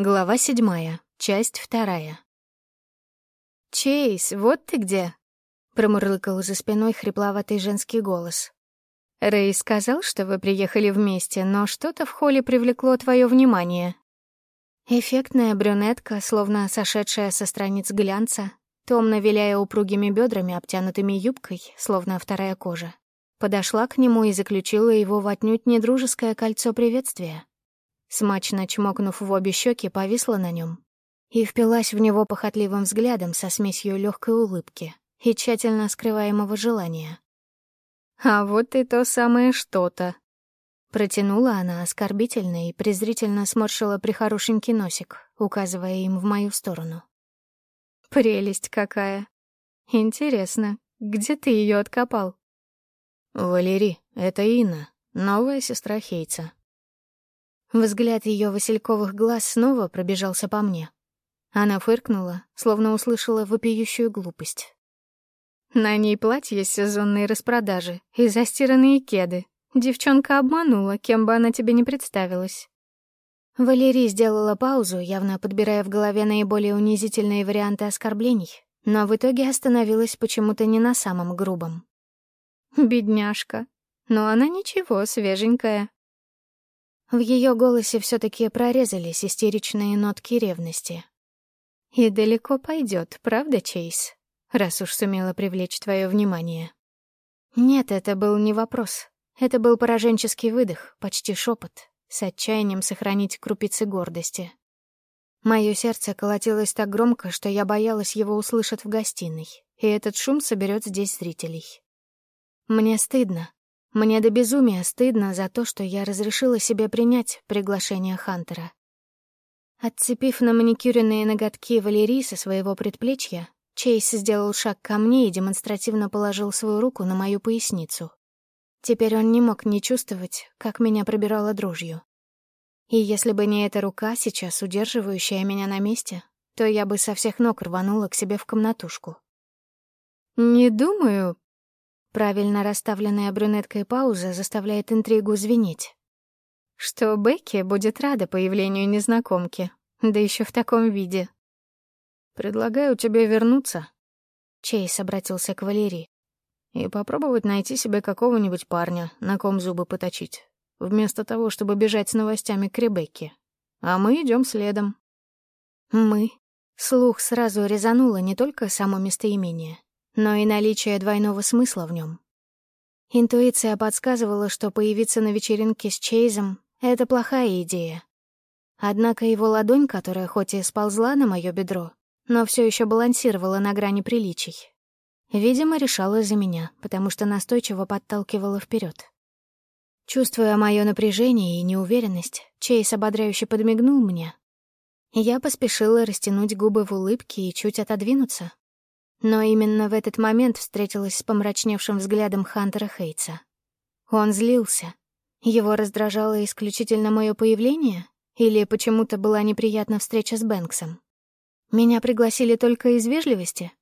Глава седьмая, часть вторая. «Чейз, вот ты где!» — промурлыкал за спиной хрипловатый женский голос. «Рэй сказал, что вы приехали вместе, но что-то в холле привлекло твое внимание». Эффектная брюнетка, словно сошедшая со страниц глянца, томно виляя упругими бедрами, обтянутыми юбкой, словно вторая кожа, подошла к нему и заключила его в отнюдь недружеское кольцо приветствия. Смачно чмокнув в обе щеки, повисла на нем и впилась в него похотливым взглядом со смесью легкой улыбки и тщательно скрываемого желания. «А вот и то самое что-то», — протянула она оскорбительно и презрительно сморщила прихорошенький носик, указывая им в мою сторону. «Прелесть какая! Интересно, где ты ее откопал?» «Валерий, это Инна, новая сестра Хейца», Взгляд ее васильковых глаз снова пробежался по мне. Она фыркнула, словно услышала вопиющую глупость. На ней платье с сезонной распродажи и застиранные кеды. Девчонка обманула, кем бы она тебе не представилась. Валерий сделала паузу, явно подбирая в голове наиболее унизительные варианты оскорблений, но в итоге остановилась почему-то не на самом грубом. Бедняжка. Но она ничего, свеженькая. В ее голосе все таки прорезались истеричные нотки ревности. «И далеко пойдет, правда, Чейз? Раз уж сумела привлечь твое внимание». Нет, это был не вопрос. Это был пораженческий выдох, почти шепот, с отчаянием сохранить крупицы гордости. Мое сердце колотилось так громко, что я боялась его услышать в гостиной, и этот шум соберет здесь зрителей. Мне стыдно, мне до безумия стыдно за то, что я разрешила себе принять приглашение Хантера. Отцепив на маникюренные ноготки Валерии со своего предплечья, Чейз сделал шаг ко мне и демонстративно положил свою руку на мою поясницу. Теперь он не мог не чувствовать, как меня пробирало дрожью. И если бы не эта рука, сейчас удерживающая меня на месте, то я бы со всех ног рванула к себе в комнатушку. «Не думаю», Правильно расставленная брюнеткой пауза заставляет интригу звенеть. Что Бекки будет рада появлению незнакомки, да еще в таком виде. «Предлагаю тебе вернуться», — Чейз обратился к Валерии. «И попробовать найти себе какого-нибудь парня, на ком зубы поточить, вместо того, чтобы бежать с новостями к Ребекке. А мы идем следом». «Мы?» Слух сразу резануло не только само местоимение, но и наличие двойного смысла в нем. Интуиция подсказывала, что появиться на вечеринке с Чейзом — это плохая идея. Однако его ладонь, которая хоть и сползла на мое бедро, но все еще балансировала на грани приличий, видимо, решала за меня, потому что настойчиво подталкивала вперед. Чувствуя мое напряжение и неуверенность, Чейз ободряюще подмигнул мне. Я поспешила растянуть губы в улыбке и чуть отодвинуться, но именно в этот момент встретилась с помрачневшим взглядом Хантера Хейтса. Он злился. Его раздражало исключительно мое появление? Или почему-то была неприятна встреча с Бэнксом? Меня пригласили только из вежливости?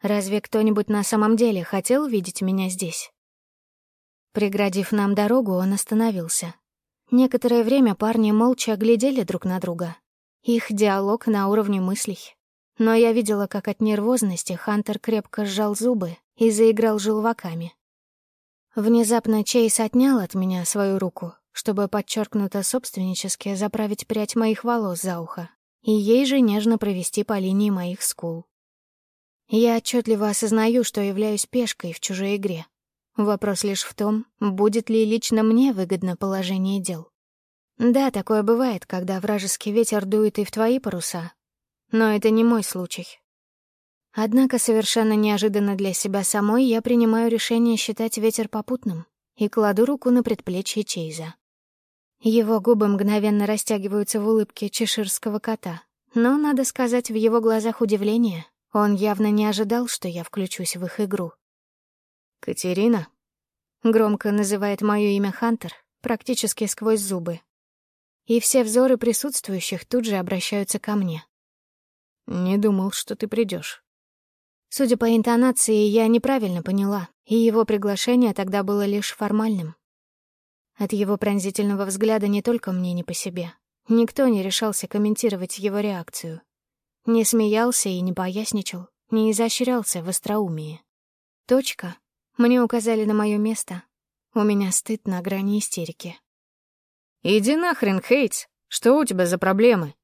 Разве кто-нибудь на самом деле хотел видеть меня здесь? Преградив нам дорогу, он остановился. Некоторое время парни молча глядели друг на друга. Их диалог на уровне мыслей. Но я видела, как от нервозности Хантер крепко сжал зубы и заиграл желваками. Внезапно Чейз отнял от меня свою руку, чтобы подчеркнуто собственнически заправить прядь моих волос за ухо и ей же нежно провести по линии моих скул. Я отчетливо осознаю, что являюсь пешкой в чужой игре. Вопрос лишь в том, будет ли лично мне выгодно положение дел. Да, такое бывает, когда вражеский ветер дует и в твои паруса, но это не мой случай. Однако совершенно неожиданно для себя самой я принимаю решение считать ветер попутным и кладу руку на предплечье Чейза. Его губы мгновенно растягиваются в улыбке чеширского кота, но, надо сказать, в его глазах удивление. Он явно не ожидал, что я включусь в их игру. «Катерина?» — громко называет мое имя Хантер, практически сквозь зубы. И все взоры присутствующих тут же обращаются ко мне. «Не думал, что ты придешь. Судя по интонации, я неправильно поняла, и его приглашение тогда было лишь формальным. От его пронзительного взгляда не только мне не по себе. Никто не решался комментировать его реакцию. Не смеялся и не поясничал, не изощрялся в остроумии. Точка. Мне указали на мое место. У меня стыд на грани истерики. «Иди нахрен, Хейтс! Что у тебя за проблемы?»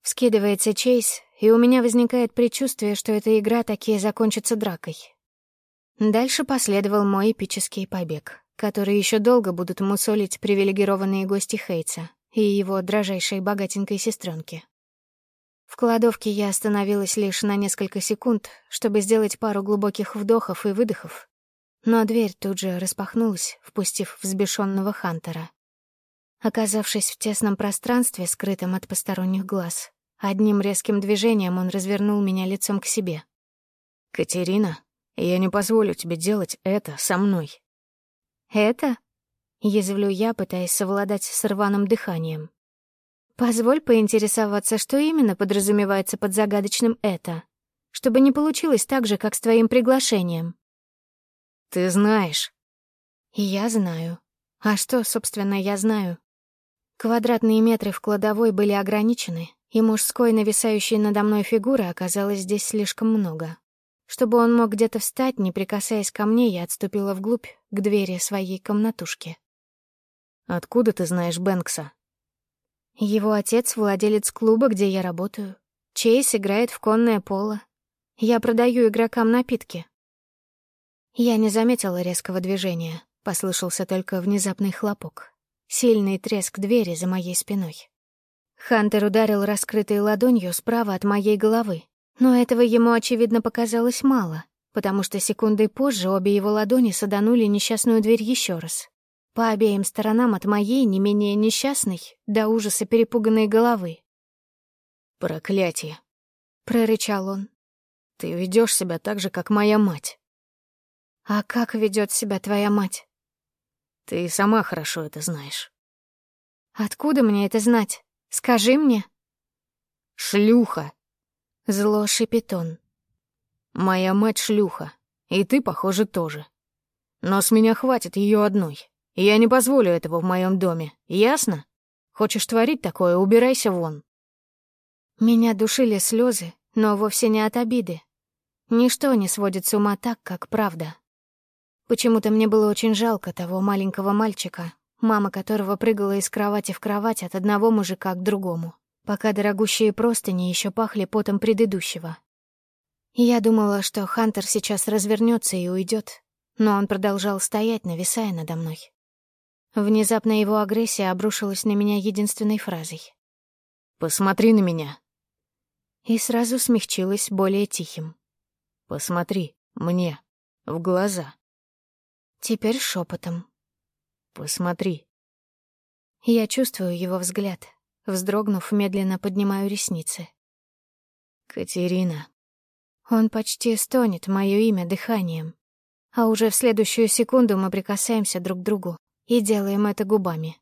Вскидывается Чейз, и у меня возникает предчувствие, что эта игра таки закончится дракой. Дальше последовал мой эпический побег, который еще долго будут мусолить привилегированные гости Хейтса и его дрожайшей богатенькой сестренки. В кладовке я остановилась лишь на несколько секунд, чтобы сделать пару глубоких вдохов и выдохов, но дверь тут же распахнулась, впустив взбешенного Хантера. Оказавшись в тесном пространстве, скрытом от посторонних глаз, одним резким движением он развернул меня лицом к себе. «Катерина, я не позволю тебе делать это со мной». «Это?» — язвлю я, пытаясь совладать с рваным дыханием. «Позволь поинтересоваться, что именно подразумевается под загадочным «это», чтобы не получилось так же, как с твоим приглашением». «Ты знаешь». «Я знаю. А что, собственно, я знаю?» Квадратные метры в кладовой были ограничены, и мужской, нависающей надо мной фигуры, оказалось здесь слишком много. Чтобы он мог где-то встать, не прикасаясь ко мне, я отступила вглубь, к двери своей комнатушки. «Откуда ты знаешь Бэнкса?» Его отец — владелец клуба, где я работаю. Чейз играет в конное поло. Я продаю игрокам напитки. Я не заметила резкого движения, послышался только внезапный хлопок. Сильный треск двери за моей спиной. Хантер ударил раскрытой ладонью справа от моей головы, но этого ему, очевидно, показалось мало, потому что секундой позже обе его ладони саданули несчастную дверь еще раз. По обеим сторонам от моей, не менее несчастной, до ужаса перепуганной головы. «Проклятие!» — прорычал он. «Ты ведешь себя так же, как моя мать». «А как ведет себя твоя мать?» Ты сама хорошо это знаешь. Откуда мне это знать? Скажи мне. Шлюха. Зло шипит он. Моя мать шлюха, и ты, похоже, тоже. Но с меня хватит ее одной. Я не позволю этого в моем доме, ясно? Хочешь творить такое, убирайся вон. Меня душили слезы, но вовсе не от обиды. Ничто не сводит с ума так, как правда. Почему-то мне было очень жалко того маленького мальчика, мама которого прыгала из кровати в кровать от одного мужика к другому, пока дорогущие простыни еще пахли потом предыдущего. Я думала, что Хантер сейчас развернется и уйдет, но он продолжал стоять, нависая надо мной. Внезапно его агрессия обрушилась на меня единственной фразой. «Посмотри на меня!» И сразу смягчилась более тихим. «Посмотри мне в глаза!» Теперь шепотом. «Посмотри». Я чувствую его взгляд. Вздрогнув, медленно поднимаю ресницы. «Катерина». Он почти стонет мое имя дыханием. А уже в следующую секунду мы прикасаемся друг к другу и делаем это губами.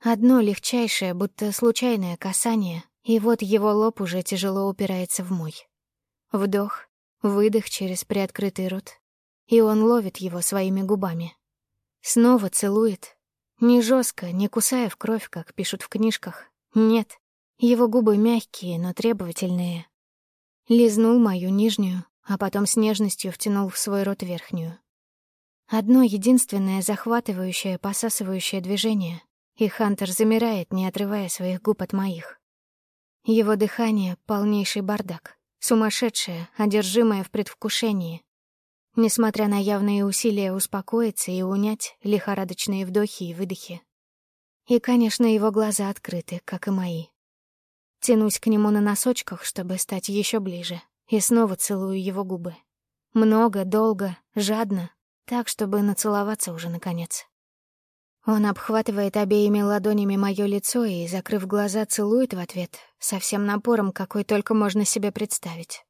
Одно легчайшее, будто случайное касание, и вот его лоб уже тяжело упирается в мой. Вдох, выдох через приоткрытый рот, и он ловит его своими губами. Снова целует. Не жестко, не кусая в кровь, как пишут в книжках. Нет, его губы мягкие, но требовательные. Лизнул мою нижнюю, а потом с нежностью втянул в свой рот верхнюю. Одно единственное захватывающее, посасывающее движение, и Хантер замирает, не отрывая своих губ от моих. Его дыхание — полнейший бардак, сумасшедшее, одержимое в предвкушении, несмотря на явные усилия успокоиться и унять лихорадочные вдохи и выдохи. И, конечно, его глаза открыты, как и мои. Тянусь к нему на носочках, чтобы стать еще ближе, и снова целую его губы. Много, долго, жадно, так, чтобы нацеловаться уже наконец. Он обхватывает обеими ладонями мое лицо и, закрыв глаза, целует в ответ, со всем напором, какой только можно себе представить.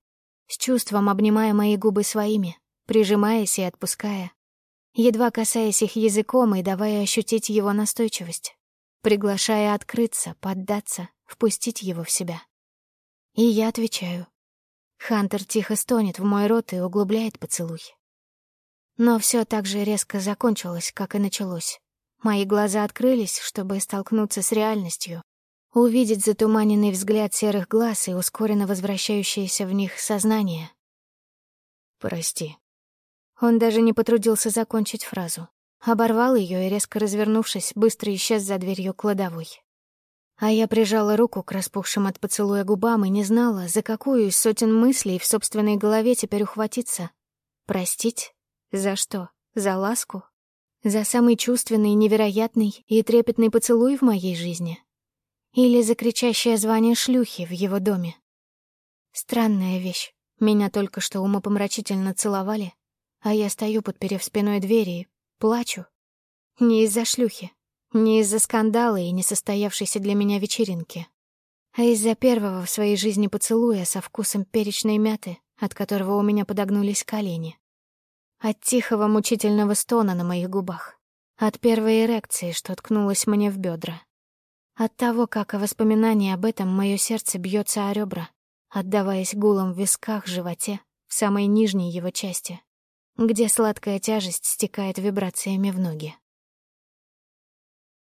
С чувством обнимая мои губы своими, прижимаясь и отпуская, едва касаясь их языком и давая ощутить его настойчивость, приглашая открыться, поддаться, впустить его в себя. И я отвечаю. Хантер тихо стонет в мой рот и углубляет поцелуй. Но все так же резко закончилось, как и началось. Мои глаза открылись, чтобы столкнуться с реальностью, увидеть затуманенный взгляд серых глаз и ускоренно возвращающееся в них сознание. «Прости». Он даже не потрудился закончить фразу. Оборвал ее и, резко развернувшись, быстро исчез за дверью кладовой. А я прижала руку к распухшим от поцелуя губам и не знала, за какую из сотен мыслей в собственной голове теперь ухватиться. Простить? За что? За ласку? За самый чувственный, невероятный и трепетный поцелуй в моей жизни? Или за кричащее звание шлюхи в его доме? Странная вещь. Меня только что умопомрачительно целовали, а я стою, подперев спиной двери, плачу. Не из-за шлюхи, не из-за скандала и несостоявшейся для меня вечеринки, а из-за первого в своей жизни поцелуя со вкусом перечной мяты, от которого у меня подогнулись колени. От тихого мучительного стона на моих губах. От первой эрекции, что ткнулась мне в бедра. От того, как о воспоминании об этом мое сердце бьется о ребра, отдаваясь гулом в висках, животе, в самой нижней его части, где сладкая тяжесть стекает вибрациями в ноги.